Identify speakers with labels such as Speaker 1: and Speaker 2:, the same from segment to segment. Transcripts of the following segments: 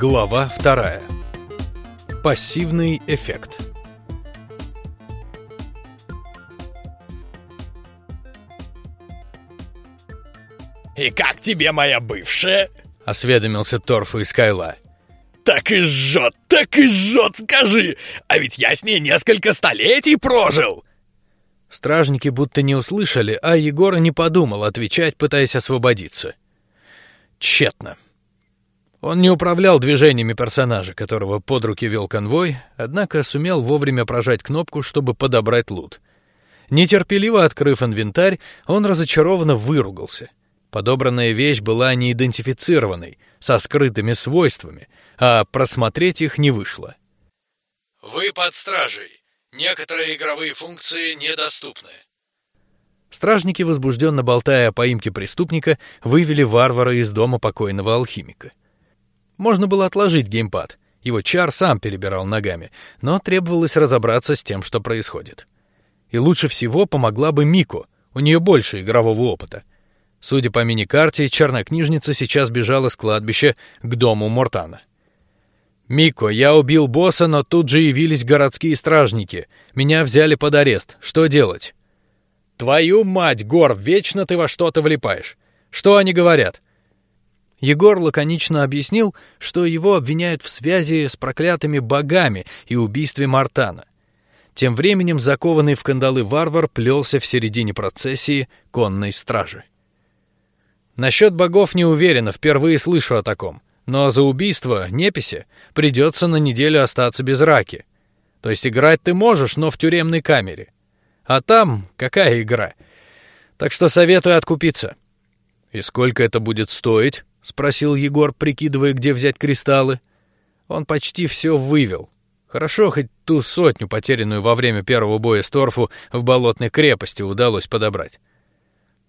Speaker 1: Глава вторая. Пассивный эффект.
Speaker 2: «И как тебе моя бывшая?»
Speaker 1: — осведомился Торфу из Кайла.
Speaker 2: «Так и жжет, так и жжет, скажи! А ведь я с ней несколько столетий прожил!»
Speaker 1: Стражники будто не услышали, а Егор не подумал отвечать, пытаясь освободиться. Тщетно. Он не управлял движениями персонажа, которого под руки вел конвой, однако сумел вовремя прожать кнопку, чтобы подобрать лут. Нетерпеливо открыв инвентарь, он разочарованно выругался. Подобранная вещь была неидентифицированной, со скрытыми свойствами, а просмотреть их не вышло. Вы под стражей. Некоторые игровые функции недоступны. Стражники, возбужденно болтая о поимке преступника, вывели варвара из дома покойного алхимика. Можно было отложить геймпад. Его чар сам перебирал ногами, но требовалось разобраться с тем, что происходит. И лучше всего помогла бы Мико. У нее больше игрового опыта. Судя по мини-карте, чернокнижница сейчас бежала с кладбища к дому Мортана. Мико, я убил босса, но тут же явились городские стражники. Меня взяли под арест. Что делать? Твою мать, Гор, вечно ты во что-то влипаешь. Что они говорят? Егор лаконично объяснил, что его обвиняют в связи с проклятыми богами и убийстве Мартана. Тем временем закованный в кандалы варвар плелся в середине процессии конной стражи. Насчет богов не уверена, впервые слышу о таком. Но за убийство неписи придется на неделю остаться без раки. То есть играть ты можешь, но в тюремной камере. А там какая игра? Так что советую откупиться. И сколько это будет стоить? Спросил Егор, прикидывая, где взять кристаллы. Он почти все вывел. Хорошо, хоть ту сотню, потерянную во время первого боя с Торфу в болотной крепости, удалось подобрать.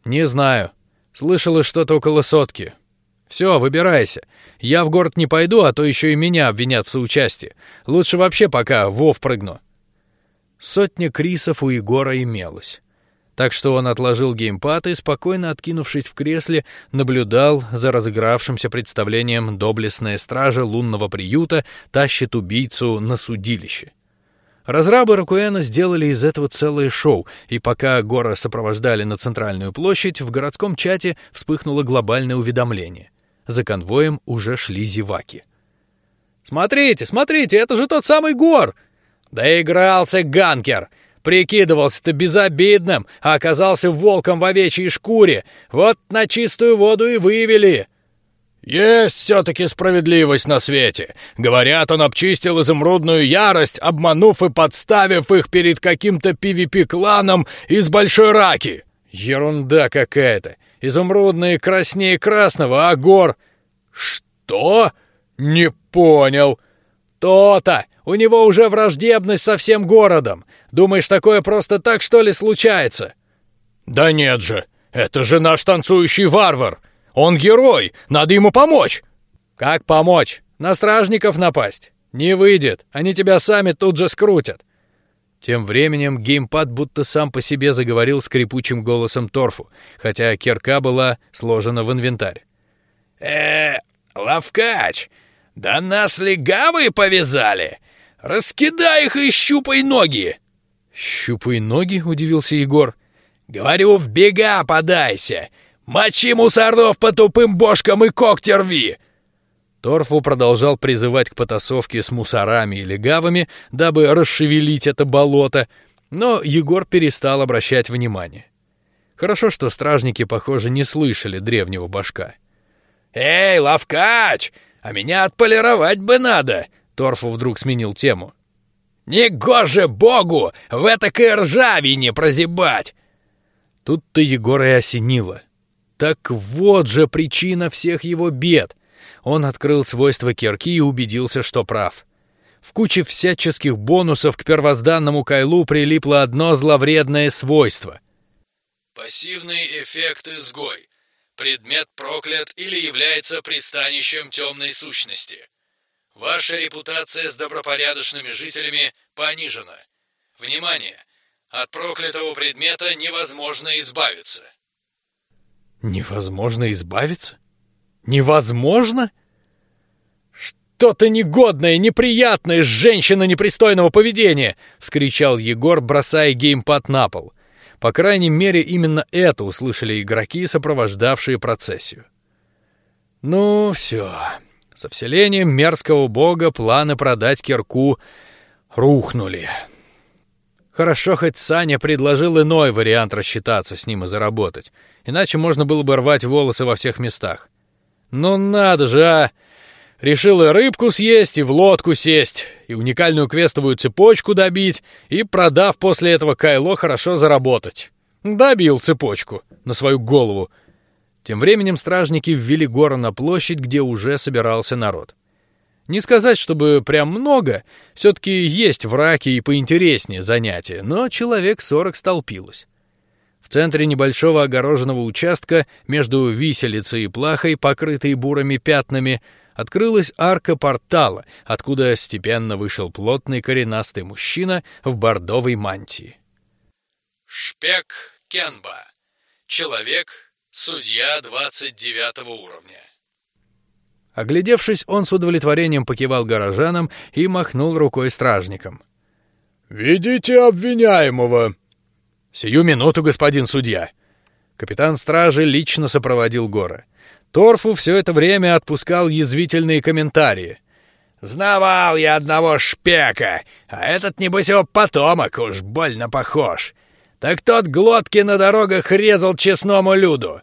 Speaker 1: Не знаю. Слышала что-то около сотки. Все, выбирайся. Я в город не пойду, а то еще и меня обвинят в соучастии. Лучше вообще пока вов прыгну. Сотня крисов у Егора имелась так что он отложил геймпад и спокойно откинувшись в кресле наблюдал за разыгравшимся представлением доблестная стража лунного приюта тащит убийцу на судилище. Разрабы Ракуэна сделали из этого целое шоу, и пока Гора сопровождали на центральную площадь, в городском чате вспыхнуло глобальное уведомление. За конвоем уже шли зеваки. Смотрите, смотрите, это же тот самый Гор! Доигрался Ганкер! Прикидывался-то безобидным, а оказался волком в овечьей шкуре. Вот на чистую воду и вывели. Есть все-таки справедливость на свете. Говорят, он обчистил изумрудную ярость, обманув и подставив их перед каким-то PvP-кланом из Большой Раки. Ерунда какая-то. Изумрудные краснее красного, а гор... Что? Не понял. То-то. У него уже враждебность со всем городом. Думаешь, такое просто так, что ли, случается? Да нет же, это же наш танцующий варвар. Он герой, надо ему помочь. Как помочь? На стражников напасть? Не выйдет, они тебя сами тут же скрутят. Тем временем геймпад будто сам по себе заговорил скрипучим голосом Торфу, хотя кирка была сложена в инвентарь. Э, лавкач, да нас легавые повязали. Раскидай их и щупай ноги. «Щупай ноги?» — удивился Егор. «Говорю, в бега подайся! Мочи мусоров по тупым бошкам и когти рви!» Торфу продолжал призывать к потасовке с мусорами и легавыми, дабы расшевелить это болото, но Егор перестал обращать внимание. Хорошо, что стражники, похоже, не слышали древнего башка. «Эй, лавкач! А меня отполировать бы надо!» Торфу вдруг сменил тему. Не гоже богу в этакой ржавине прозябать!» Тут-то Егора и осенило. Так вот же причина всех его бед. Он открыл свойства кирки и убедился, что прав. В куче всяческих бонусов к первозданному кайлу прилипло одно зловредное свойство. Пассивный эффект изгой. Предмет проклят или является пристанищем темной сущности. Ваша репутация с добропорядочными жителями понижена. Внимание! От проклятого предмета невозможно избавиться. Невозможно избавиться? Невозможно? что-то негодное, неприятное, женщина непристойного поведения!» — вскричал Егор, бросая геймпад на пол. По крайней мере, именно это услышали игроки, сопровождавшие процессию. Ну, все. Со вселением мерзкого бога планы продать кирку рухнули. Хорошо, хоть Саня предложил иной вариант рассчитаться с ним и заработать, иначе можно было бы рвать волосы во всех местах. Ну надо же, а! Решил и рыбку съесть, и в лодку сесть, и уникальную квестовую цепочку добить, и, продав после этого кайло, хорошо заработать. Добил цепочку на свою голову. Тем временем стражники ввели гору на площадь, где уже собирался народ. Не сказать, чтобы прям много, все-таки есть в раке и поинтереснее занятия, но человек сорок столпилось. В центре небольшого огороженного участка между виселицей и плахой, покрытой бурыми пятнами, открылась арка портала, откуда степенно вышел плотный коренастый мужчина в бордовой мантии.
Speaker 3: Шпек Кенба. Человек, судья двадцать девятого уровня.
Speaker 1: Оглядевшись, он с удовлетворением покивал горожанам и махнул рукой стражникам.
Speaker 2: «Ведите обвиняемого!»
Speaker 1: «Сию минуту, господин судья!» Капитан стражи лично сопроводил Гора. Торфу все это время отпускал язвительные комментарии.
Speaker 3: «Знавал я одного шпека, а этот, небось, его потомок уж больно похож. Так тот глотки на дорогах резал честному люду.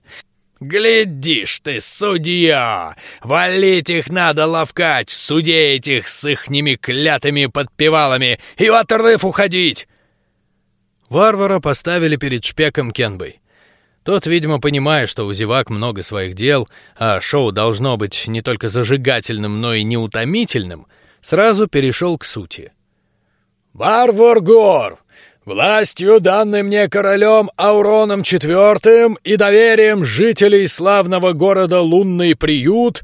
Speaker 3: Глядишь ты, судья! Валить их надо ловкать, судей этих с ихними клятыми подпевалами и в отрыв уходить!»
Speaker 1: Варвара поставили перед шпеком Кенбой. Тот, видимо, понимая, что у зевак много своих дел, а шоу должно быть не только зажигательным, но и неутомительным, сразу перешел к сути.
Speaker 2: «Варвар Гор, властью, данной мне королем Ауроном IV и доверием жителей славного города Лунный Приют,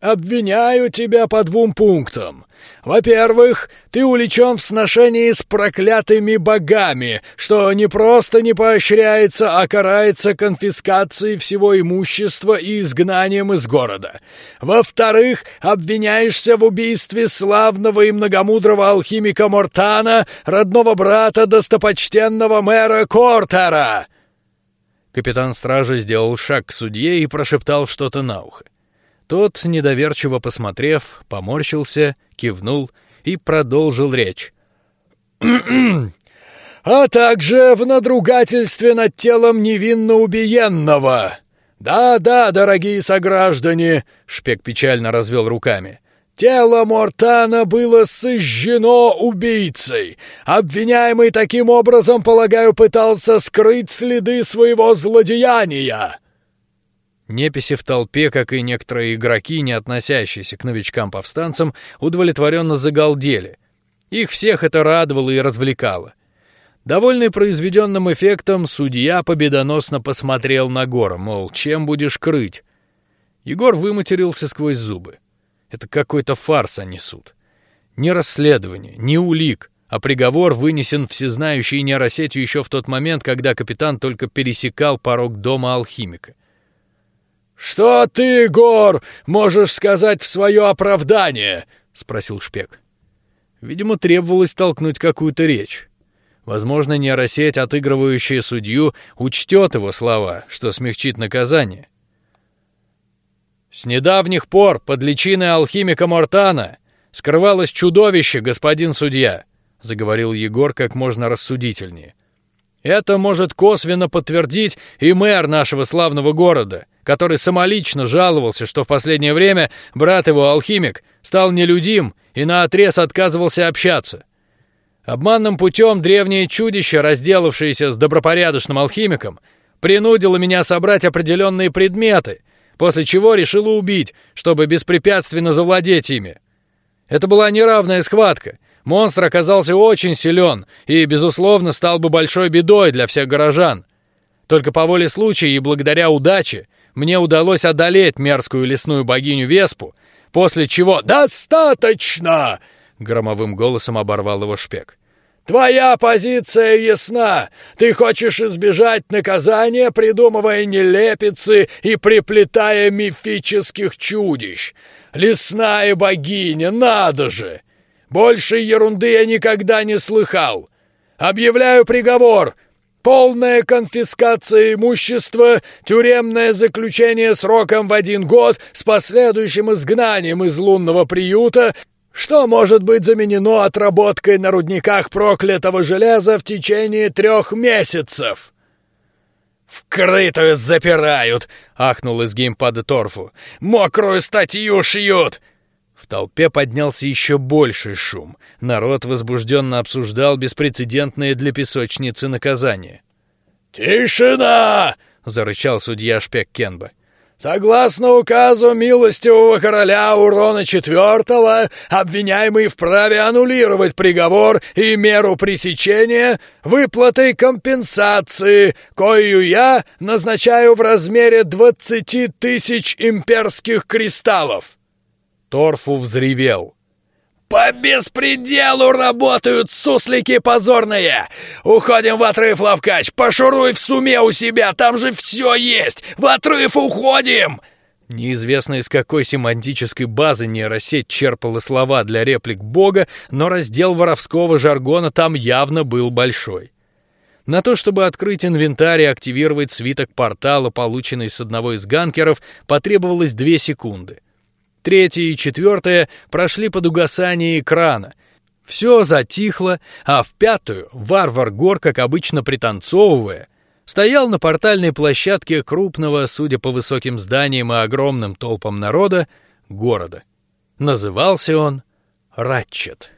Speaker 2: обвиняю тебя по двум пунктам. Во-первых, ты уличен в сношении с проклятыми богами, что не просто не поощряется, а карается конфискацией всего имущества и изгнанием из города. Во-вторых, обвиняешься в убийстве славного и многомудрого алхимика Мортана, родного брата достопочтенного мэра Кортера.
Speaker 1: Капитан стражи сделал шаг к судье и прошептал что-то на ухо. Тот, недоверчиво посмотрев, поморщился, кивнул и продолжил речь.
Speaker 2: «А также в надругательстве над телом невинно убиенного. Да-да, дорогие сограждане!» — Шпек печально развел руками. Тело Мортана было сожжено убийцей. Обвиняемый таким образом, полагаю, пытался скрыть следы своего злодеяния.
Speaker 1: Неписи в толпе, как и некоторые игроки, не относящиеся к новичкам-повстанцам, удовлетворенно загалдели. Их всех это радовало и развлекало. Довольный произведенным эффектом, судья победоносно посмотрел на Гора, мол, чем будешь крыть? Егор выматерился сквозь зубы. Это какой-то фарс они суд. Ни расследование, ни улик, а приговор вынесен всезнающей нейросетью еще в тот момент, когда капитан только пересекал порог дома алхимика.
Speaker 2: «Что ты, Гор, можешь сказать в свое оправдание?» — спросил Шпек.
Speaker 1: Видимо, требовалось толкнуть какую-то речь. Возможно, нейросеть, отыгрывающая судью, учтет его слова, что смягчит наказание. С недавних пор под личиной алхимика Мортана скрывалось чудовище, господин судья, заговорил Егор как можно рассудительнее. Это может косвенно подтвердить и мэр нашего славного города, который самолично жаловался, что в последнее время брат его алхимик стал нелюдим и на отрез отказывался общаться. Обманным путем древнее чудище, разделавшееся с добропорядочным алхимиком, принудило меня собрать определенные предметы, после чего решило убить, чтобы беспрепятственно завладеть ими. Это была неравная схватка, Монстр оказался очень силен и, безусловно, стал бы большой бедой для всех горожан. Только по воле случая и благодаря удаче мне удалось одолеть мерзкую лесную богиню Веспу, после чего «Достаточно!» — громовым голосом оборвал его шпек. «Твоя позиция ясна. Ты хочешь избежать наказания, придумывая нелепицы и приплетая мифических чудищ.
Speaker 2: Лесная богиня, надо же! Больше ерунды я никогда не слыхал. Объявляю приговор. Полная конфискация имущества, тюремное заключение сроком в один год с последующим изгнанием из лунного приюта, что может быть заменено отработкой на рудниках проклятого железа в течение трех месяцев.
Speaker 3: «Вкрытую запирают!» — ахнул из геймпада Торфу. «Мокрую статью шьют!»
Speaker 1: Толпе поднялся еще больший шум. Народ возбужденно обсуждал беспрецедентное для песочницы наказание.
Speaker 2: «Тишина!» — зарычал судья Шпек Кенба. Согласно указу милостивого короля Урона IV, обвиняемый вправе аннулировать приговор и меру пресечения выплатой компенсации, кою я назначаю в размере двадцати тысяч имперских кристаллов.
Speaker 1: Торфу взревел.
Speaker 3: «По беспределу работают суслики позорные! Уходим в отрыв, Лавкач! Пошуруй в суме у себя, там же все есть! В отрыв уходим!»
Speaker 1: Неизвестно из какой семантической базы нейросеть черпала слова для реплик Бога, но раздел воровского жаргона там явно был большой. На то, чтобы открыть инвентарь и активировать свиток портала, полученный с одного из ганкеров, потребовалось две секунды — Третье и четвертое прошли под угасание экрана. Все затихло, а в пятую варвар Гор, как обычно пританцовывая, стоял на портальной площадке крупного, судя по высоким зданиям и огромным толпам народа, города. Назывался он Ратчет.